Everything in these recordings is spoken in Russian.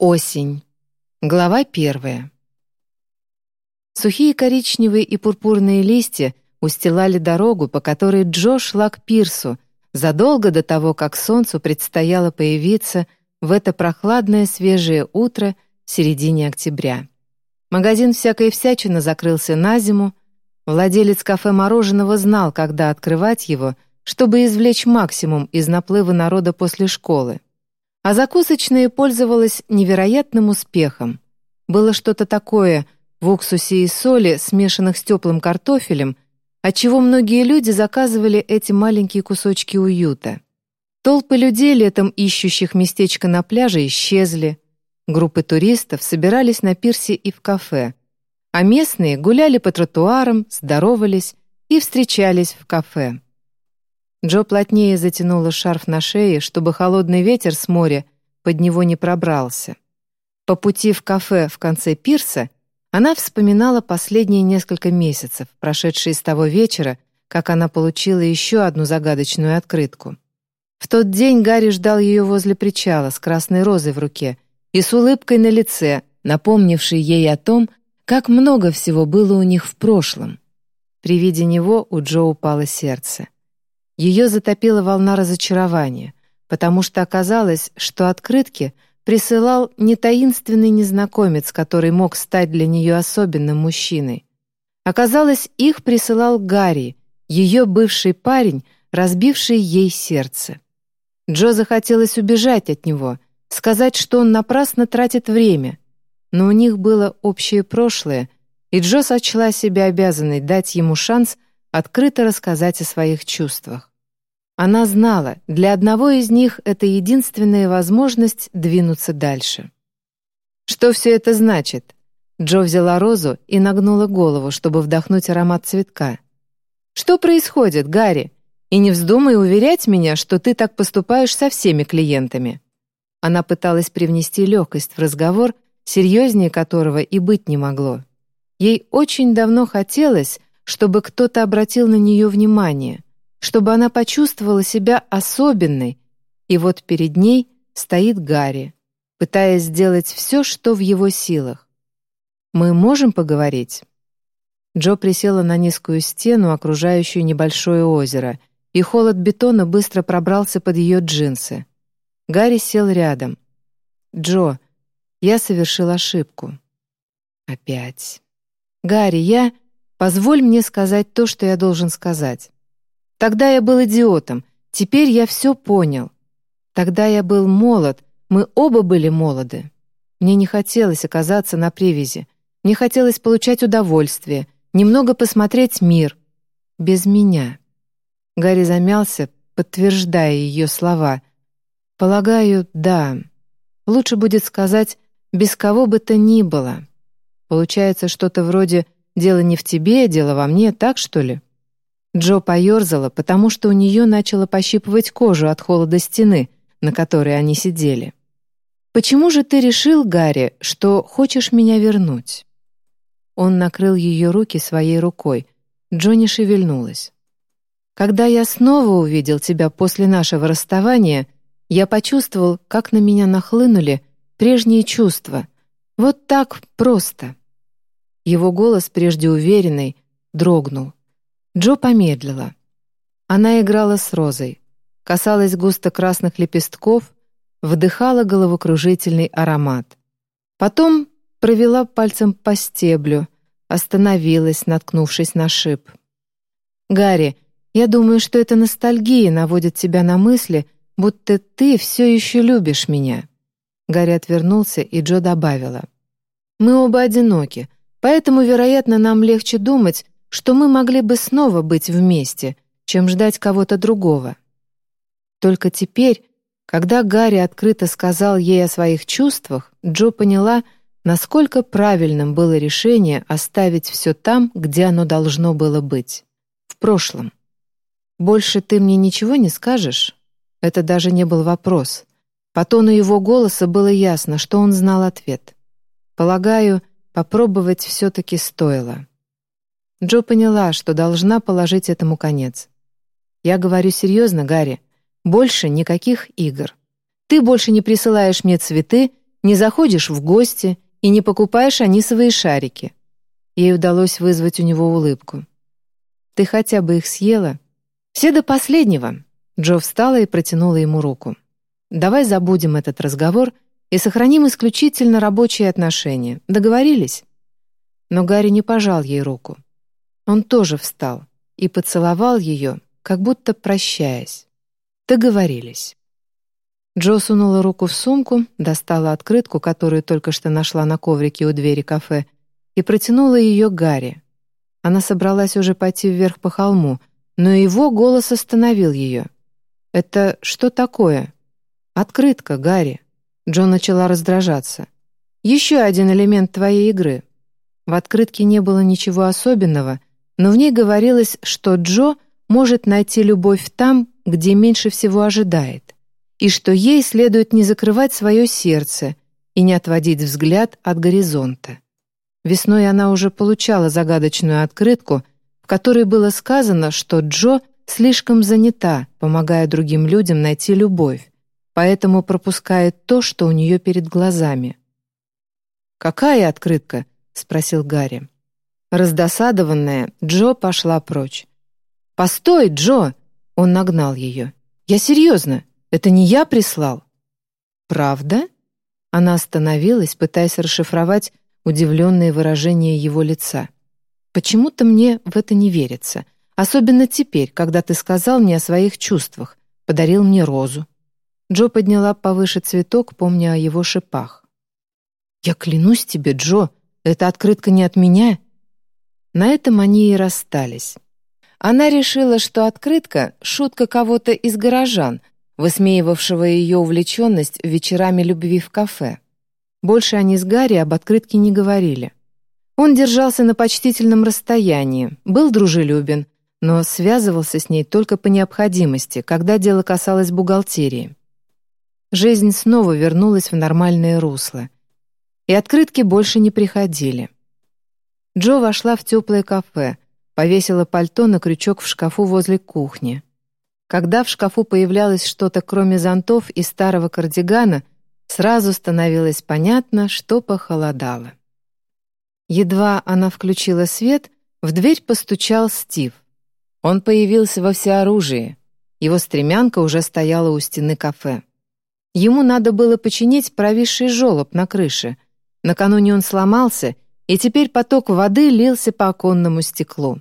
Осень. Глава первая. Сухие коричневые и пурпурные листья устилали дорогу, по которой Джо шла к пирсу, задолго до того, как солнцу предстояло появиться в это прохладное свежее утро в середине октября. Магазин всякой всячины закрылся на зиму. Владелец кафе мороженого знал, когда открывать его, чтобы извлечь максимум из наплыва народа после школы. А закусочная пользовалась невероятным успехом. Было что-то такое в уксусе и соли, смешанных с теплым картофелем, отчего многие люди заказывали эти маленькие кусочки уюта. Толпы людей, летом ищущих местечко на пляже, исчезли. Группы туристов собирались на пирсе и в кафе, а местные гуляли по тротуарам, здоровались и встречались в кафе. Джо плотнее затянула шарф на шее, чтобы холодный ветер с моря под него не пробрался. По пути в кафе в конце пирса она вспоминала последние несколько месяцев, прошедшие с того вечера, как она получила еще одну загадочную открытку. В тот день Гарри ждал ее возле причала с красной розой в руке и с улыбкой на лице, напомнившей ей о том, как много всего было у них в прошлом. При виде него у Джо упало сердце. Ее затопила волна разочарования, потому что оказалось, что открытки присылал не таинственный незнакомец, который мог стать для нее особенным мужчиной. Оказалось, их присылал Гарри, ее бывший парень, разбивший ей сердце. Джо захотелось убежать от него, сказать, что он напрасно тратит время. Но у них было общее прошлое, и Джо сочла себя обязанной дать ему шанс открыто рассказать о своих чувствах. Она знала, для одного из них это единственная возможность двинуться дальше. «Что все это значит?» Джо взяла розу и нагнула голову, чтобы вдохнуть аромат цветка. «Что происходит, Гарри? И не вздумай уверять меня, что ты так поступаешь со всеми клиентами». Она пыталась привнести легкость в разговор, серьезнее которого и быть не могло. Ей очень давно хотелось, чтобы кто-то обратил на нее внимание — чтобы она почувствовала себя особенной, и вот перед ней стоит Гарри, пытаясь сделать все, что в его силах. «Мы можем поговорить?» Джо присела на низкую стену, окружающую небольшое озеро, и холод бетона быстро пробрался под ее джинсы. Гарри сел рядом. «Джо, я совершил ошибку». «Опять». «Гарри, я...» «Позволь мне сказать то, что я должен сказать. Тогда я был идиотом, теперь я все понял. Тогда я был молод, мы оба были молоды. Мне не хотелось оказаться на привязи, мне хотелось получать удовольствие, немного посмотреть мир. Без меня. Гарри замялся, подтверждая ее слова. «Полагаю, да. Лучше будет сказать, без кого бы то ни было. Получается что-то вроде «дело не в тебе, дело во мне», так что ли?» Джо поерзала, потому что у нее начало пощипывать кожу от холода стены, на которой они сидели. «Почему же ты решил, Гарри, что хочешь меня вернуть?» Он накрыл ее руки своей рукой. Джо шевельнулась. «Когда я снова увидел тебя после нашего расставания, я почувствовал, как на меня нахлынули прежние чувства. Вот так просто». Его голос, прежде уверенный, дрогнул. Джо помедлила. Она играла с розой, касалась густо красных лепестков, вдыхала головокружительный аромат. Потом провела пальцем по стеблю, остановилась, наткнувшись на шип. «Гарри, я думаю, что эта ностальгия наводит тебя на мысли, будто ты все еще любишь меня». Гарри отвернулся, и Джо добавила. «Мы оба одиноки, поэтому, вероятно, нам легче думать, что мы могли бы снова быть вместе, чем ждать кого-то другого. Только теперь, когда Гарри открыто сказал ей о своих чувствах, Джо поняла, насколько правильным было решение оставить все там, где оно должно было быть, в прошлом. «Больше ты мне ничего не скажешь?» Это даже не был вопрос. По тону его голоса было ясно, что он знал ответ. Полагаю, попробовать все-таки стоило. Джо поняла, что должна положить этому конец. «Я говорю серьезно, Гарри. Больше никаких игр. Ты больше не присылаешь мне цветы, не заходишь в гости и не покупаешь анисовые шарики». Ей удалось вызвать у него улыбку. «Ты хотя бы их съела?» «Все до последнего». Джо встала и протянула ему руку. «Давай забудем этот разговор и сохраним исключительно рабочие отношения. Договорились?» Но Гарри не пожал ей руку. Он тоже встал и поцеловал ее, как будто прощаясь. Договорились. Джо сунула руку в сумку, достала открытку, которую только что нашла на коврике у двери кафе, и протянула ее Гарри. Она собралась уже пойти вверх по холму, но его голос остановил ее. «Это что такое?» «Открытка, Гарри». Джо начала раздражаться. «Еще один элемент твоей игры». В открытке не было ничего особенного, но в ней говорилось, что Джо может найти любовь там, где меньше всего ожидает и что ей следует не закрывать свое сердце и не отводить взгляд от горизонта. Весной она уже получала загадочную открытку, в которой было сказано, что Джо слишком занята, помогая другим людям найти любовь, поэтому пропускает то, что у нее перед глазами. «Какая открытка?» — спросил Гарри. Раздосадованная, Джо пошла прочь. «Постой, Джо!» — он нагнал ее. «Я серьезно. Это не я прислал?» «Правда?» Она остановилась, пытаясь расшифровать удивленные выражения его лица. «Почему-то мне в это не верится, особенно теперь, когда ты сказал мне о своих чувствах, подарил мне розу». Джо подняла повыше цветок, помня о его шипах. «Я клянусь тебе, Джо, эта открытка не от меня». На этом они и расстались. Она решила, что открытка — шутка кого-то из горожан, высмеивавшего ее увлеченность вечерами любви в кафе. Больше они с Гарри об открытке не говорили. Он держался на почтительном расстоянии, был дружелюбен, но связывался с ней только по необходимости, когда дело касалось бухгалтерии. Жизнь снова вернулась в нормальное русло, и открытки больше не приходили. Джо вошла в теплое кафе, повесила пальто на крючок в шкафу возле кухни. Когда в шкафу появлялось что-то кроме зонтов и старого кардигана, сразу становилось понятно, что похолодало. Едва она включила свет, в дверь постучал Стив. Он появился во всеоружии. Его стремянка уже стояла у стены кафе. Ему надо было починить провисший желоб на крыше. Накануне он сломался, и теперь поток воды лился по оконному стеклу.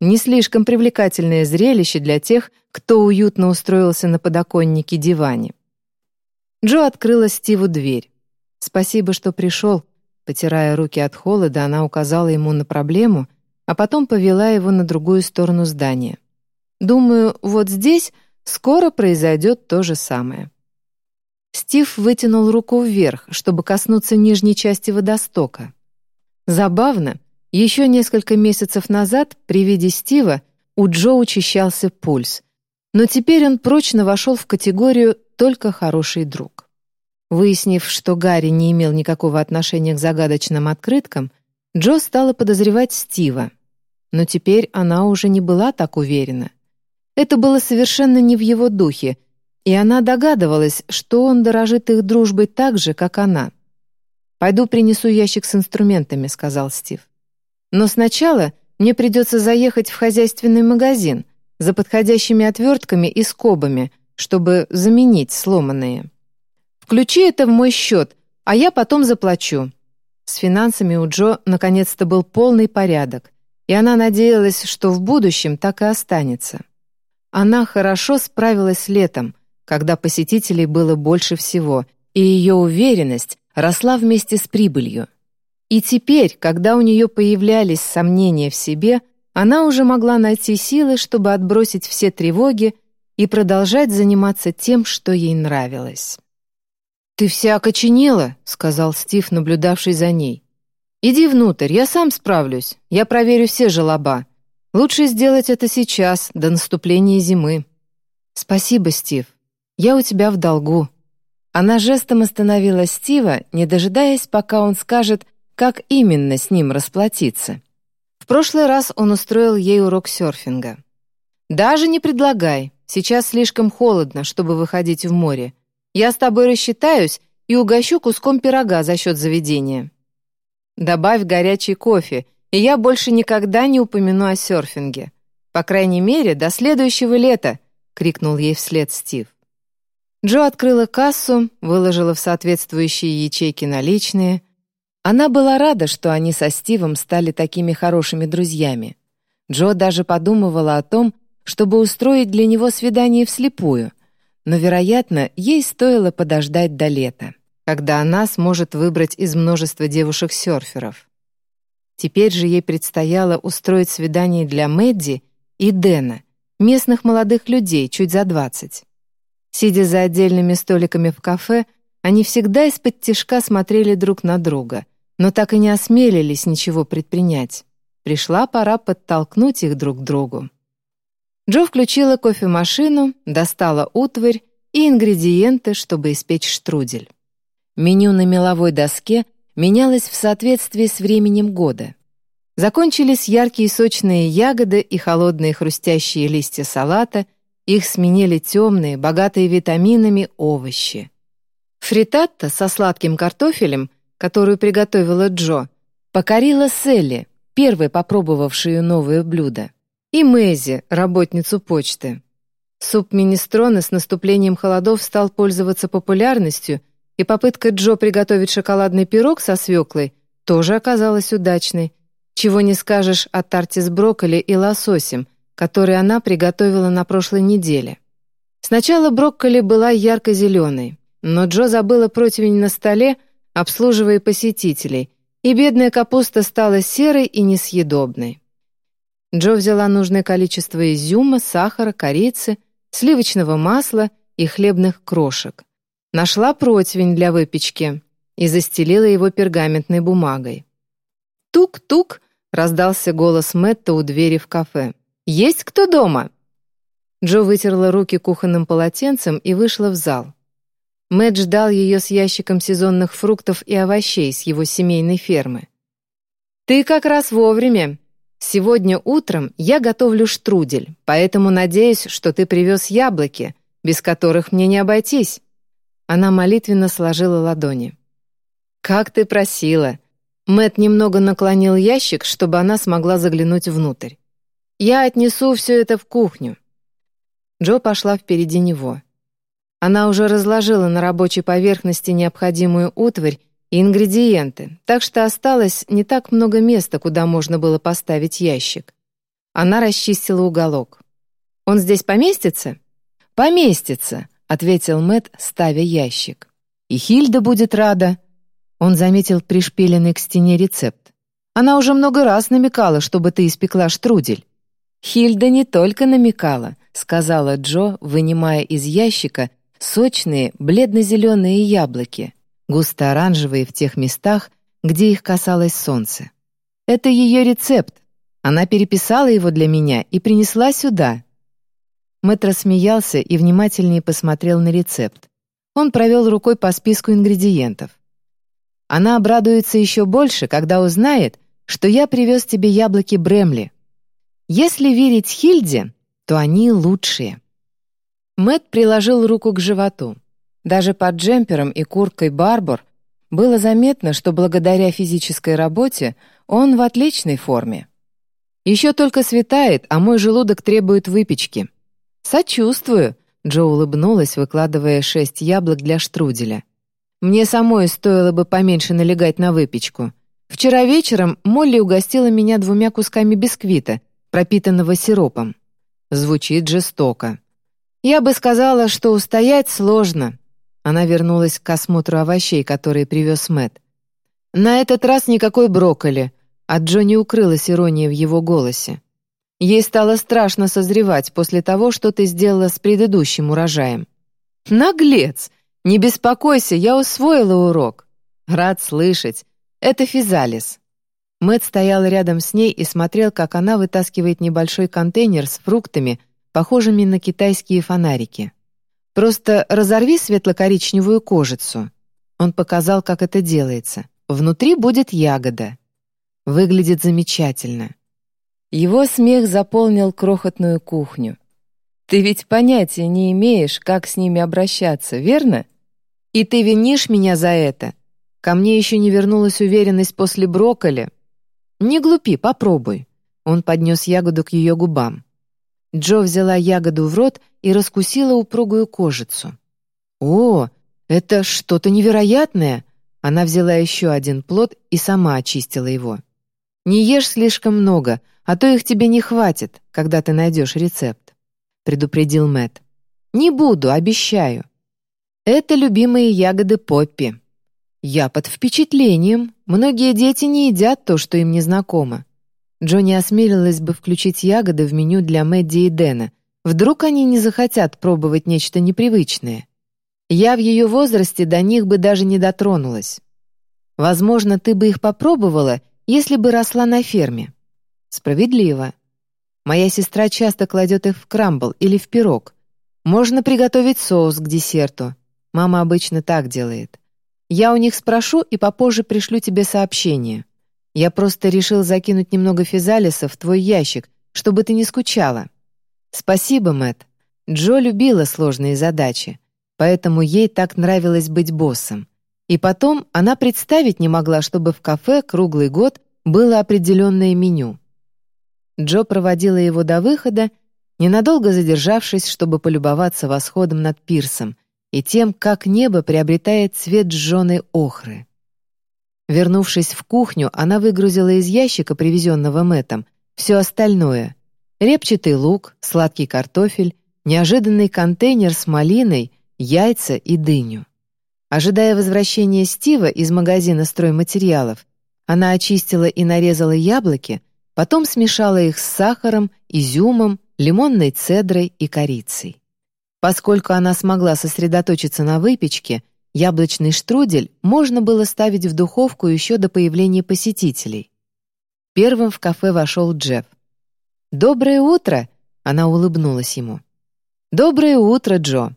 Не слишком привлекательное зрелище для тех, кто уютно устроился на подоконнике диване. Джо открыла Стиву дверь. «Спасибо, что пришел», Потирая руки от холода, она указала ему на проблему, а потом повела его на другую сторону здания. «Думаю, вот здесь скоро произойдет то же самое». Стив вытянул руку вверх, чтобы коснуться нижней части водостока. Забавно, еще несколько месяцев назад при виде Стива у Джо учащался пульс, но теперь он прочно вошел в категорию «только хороший друг». Выяснив, что Гарри не имел никакого отношения к загадочным открыткам, Джо стала подозревать Стива. Но теперь она уже не была так уверена. Это было совершенно не в его духе, и она догадывалась, что он дорожит их дружбой так же, как она. «Пойду принесу ящик с инструментами», — сказал Стив. Но сначала мне придется заехать в хозяйственный магазин за подходящими отвертками и скобами, чтобы заменить сломанные. Включи это в мой счет, а я потом заплачу». С финансами у Джо наконец-то был полный порядок, и она надеялась, что в будущем так и останется. Она хорошо справилась летом, когда посетителей было больше всего, и ее уверенность росла вместе с прибылью. И теперь, когда у нее появлялись сомнения в себе, она уже могла найти силы, чтобы отбросить все тревоги и продолжать заниматься тем, что ей нравилось. «Ты вся окоченела», — сказал Стив, наблюдавший за ней. «Иди внутрь, я сам справлюсь. Я проверю все желоба. Лучше сделать это сейчас, до наступления зимы». «Спасибо, Стив. Я у тебя в долгу». Она жестом остановила Стива, не дожидаясь, пока он скажет как именно с ним расплатиться. В прошлый раз он устроил ей урок серфинга. «Даже не предлагай. Сейчас слишком холодно, чтобы выходить в море. Я с тобой рассчитаюсь, и угощу куском пирога за счет заведения. Добавь горячий кофе, и я больше никогда не упомяну о серфинге. По крайней мере, до следующего лета, крикнул ей вслед Стив. Джо открыла кассу, выложила в соответствующие ячейки наличные. Она была рада, что они со Стивом стали такими хорошими друзьями. Джо даже подумывала о том, чтобы устроить для него свидание вслепую, но, вероятно, ей стоило подождать до лета, когда она сможет выбрать из множества девушек-серферов. Теперь же ей предстояло устроить свидание для Мэдди и Дэна, местных молодых людей, чуть за двадцать. Сидя за отдельными столиками в кафе, они всегда из-под тишка смотрели друг на друга, но так и не осмелились ничего предпринять. Пришла пора подтолкнуть их друг к другу. Джо включила кофемашину, достала утварь и ингредиенты, чтобы испечь штрудель. Меню на меловой доске менялось в соответствии с временем года. Закончились яркие сочные ягоды и холодные хрустящие листья салата — их сменили темные, богатые витаминами овощи. Фритатта со сладким картофелем, которую приготовила Джо, покорила Селли, первой попробовавшую новое блюдо, и Мэзи, работницу почты. Суп минестроны с наступлением холодов стал пользоваться популярностью, и попытка Джо приготовить шоколадный пирог со свеклой тоже оказалась удачной. Чего не скажешь о тарте с брокколи и лососем — который она приготовила на прошлой неделе. Сначала брокколи была ярко-зеленой, но Джо забыла противень на столе, обслуживая посетителей, и бедная капуста стала серой и несъедобной. Джо взяла нужное количество изюма, сахара, корицы, сливочного масла и хлебных крошек. Нашла противень для выпечки и застелила его пергаментной бумагой. «Тук-тук!» — раздался голос Мэтта у двери в кафе. «Есть кто дома?» Джо вытерла руки кухонным полотенцем и вышла в зал. Мэтт ждал ее с ящиком сезонных фруктов и овощей с его семейной фермы. «Ты как раз вовремя. Сегодня утром я готовлю штрудель, поэтому надеюсь, что ты привез яблоки, без которых мне не обойтись». Она молитвенно сложила ладони. «Как ты просила!» Мэт немного наклонил ящик, чтобы она смогла заглянуть внутрь. Я отнесу все это в кухню». Джо пошла впереди него. Она уже разложила на рабочей поверхности необходимую утварь и ингредиенты, так что осталось не так много места, куда можно было поставить ящик. Она расчистила уголок. «Он здесь поместится?» «Поместится», — ответил Мэт, ставя ящик. «И Хильда будет рада». Он заметил пришпиленный к стене рецепт. «Она уже много раз намекала, чтобы ты испекла штрудель». «Хильда не только намекала», — сказала Джо, вынимая из ящика сочные бледно-зеленые яблоки, густо-оранжевые в тех местах, где их касалось солнце. «Это ее рецепт. Она переписала его для меня и принесла сюда». Мэтт рассмеялся и внимательнее посмотрел на рецепт. Он провел рукой по списку ингредиентов. «Она обрадуется еще больше, когда узнает, что я привез тебе яблоки Бремли», если верить Хильде, то они лучшие. Мэт приложил руку к животу. Даже под джемпером и курткой Барбор было заметно, что благодаря физической работе он в отличной форме. «Еще только светает, а мой желудок требует выпечки». «Сочувствую», — Джо улыбнулась, выкладывая шесть яблок для штруделя. «Мне самой стоило бы поменьше налегать на выпечку. Вчера вечером Молли угостила меня двумя кусками бисквита, пропитанного сиропом. Звучит жестоко. Я бы сказала, что устоять сложно. Она вернулась к осмотру овощей, которые привез Мэт. На этот раз никакой брокколи, а Джонни укрылась ирония в его голосе. Ей стало страшно созревать после того, что ты сделала с предыдущим урожаем. Наглец! Не беспокойся, я усвоила урок. Рад слышать. Это физалис. Мэт стоял рядом с ней и смотрел, как она вытаскивает небольшой контейнер с фруктами, похожими на китайские фонарики. «Просто разорви светло-коричневую кожицу». Он показал, как это делается. Внутри будет ягода. Выглядит замечательно. Его смех заполнил крохотную кухню. «Ты ведь понятия не имеешь, как с ними обращаться, верно?» «И ты винишь меня за это? Ко мне еще не вернулась уверенность после брокколи. Не глупи, попробуй». Он поднес ягоду к ее губам. Джо взяла ягоду в рот и раскусила упругую кожицу. «О, это что-то невероятное!» Она взяла еще один плод и сама очистила его. «Не ешь слишком много, а то их тебе не хватит, когда ты найдешь рецепт», — предупредил Мэт. «Не буду, обещаю». «Это любимые ягоды Поппи». «Я под впечатлением. Многие дети не едят то, что им не знакомо. Джонни осмелилась бы включить ягоды в меню для Мэдди и Дэна. Вдруг они не захотят пробовать нечто непривычное. Я в ее возрасте до них бы даже не дотронулась. Возможно, ты бы их попробовала, если бы росла на ферме. Справедливо. Моя сестра часто кладет их в крамбл или в пирог. Можно приготовить соус к десерту. Мама обычно так делает. Я у них спрошу и попозже пришлю тебе сообщение. Я просто решил закинуть немного физалиса в твой ящик, чтобы ты не скучала. Спасибо, Мэт. Джо любила сложные задачи, поэтому ей так нравилось быть боссом. И потом она представить не могла, чтобы в кафе круглый год было определенное меню. Джо проводила его до выхода, ненадолго задержавшись, чтобы полюбоваться восходом над пирсом и тем, как небо приобретает цвет сжженной охры. Вернувшись в кухню, она выгрузила из ящика, привезенного Мэтом, все остальное — репчатый лук, сладкий картофель, неожиданный контейнер с малиной, яйца и дыню. Ожидая возвращения Стива из магазина стройматериалов, она очистила и нарезала яблоки, потом смешала их с сахаром, изюмом, лимонной цедрой и корицей. Поскольку она смогла сосредоточиться на выпечке, Яблочный штрудель можно было ставить в духовку еще до появления посетителей. Первым в кафе вошел Джефф. «Доброе утро!» — она улыбнулась ему. «Доброе утро, Джо!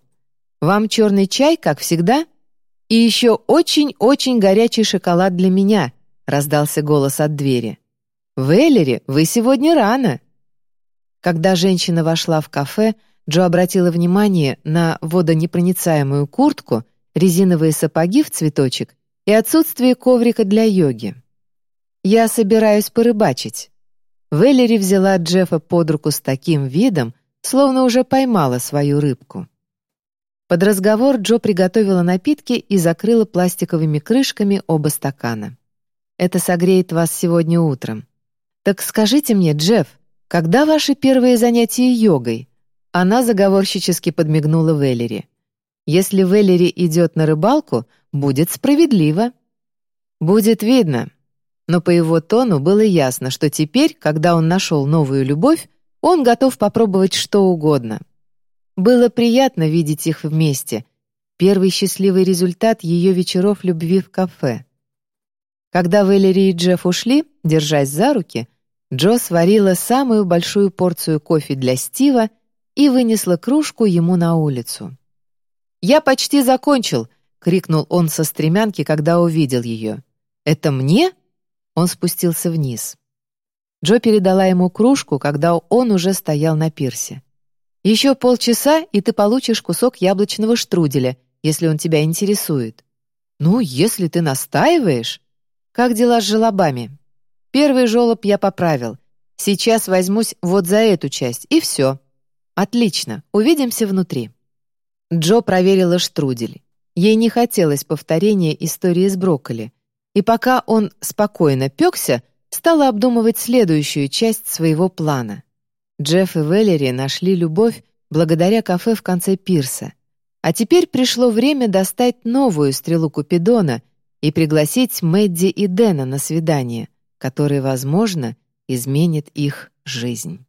Вам черный чай, как всегда? И еще очень-очень горячий шоколад для меня!» — раздался голос от двери. «В Эллере вы сегодня рано!» Когда женщина вошла в кафе, Джо обратила внимание на водонепроницаемую куртку резиновые сапоги в цветочек и отсутствие коврика для йоги. «Я собираюсь порыбачить». Веллери взяла Джеффа под руку с таким видом, словно уже поймала свою рыбку. Под разговор Джо приготовила напитки и закрыла пластиковыми крышками оба стакана. «Это согреет вас сегодня утром». «Так скажите мне, Джефф, когда ваши первые занятия йогой?» Она заговорщически подмигнула Веллери. Если Веллери идет на рыбалку, будет справедливо. Будет видно. Но по его тону было ясно, что теперь, когда он нашел новую любовь, он готов попробовать что угодно. Было приятно видеть их вместе. Первый счастливый результат ее вечеров любви в кафе. Когда Валери и Джефф ушли, держась за руки, Джо сварила самую большую порцию кофе для Стива и вынесла кружку ему на улицу. «Я почти закончил!» — крикнул он со стремянки, когда увидел ее. «Это мне?» Он спустился вниз. Джо передала ему кружку, когда он уже стоял на пирсе. «Еще полчаса, и ты получишь кусок яблочного штруделя, если он тебя интересует». «Ну, если ты настаиваешь...» «Как дела с желобами?» «Первый желоб я поправил. Сейчас возьмусь вот за эту часть, и все». «Отлично, увидимся внутри». Джо проверила штрудель. Ей не хотелось повторения истории с брокколи. И пока он спокойно пекся, стала обдумывать следующую часть своего плана. Джефф и Веллери нашли любовь благодаря кафе в конце пирса. А теперь пришло время достать новую стрелу Купидона и пригласить Мэдди и Дэна на свидание, которое, возможно, изменит их жизнь.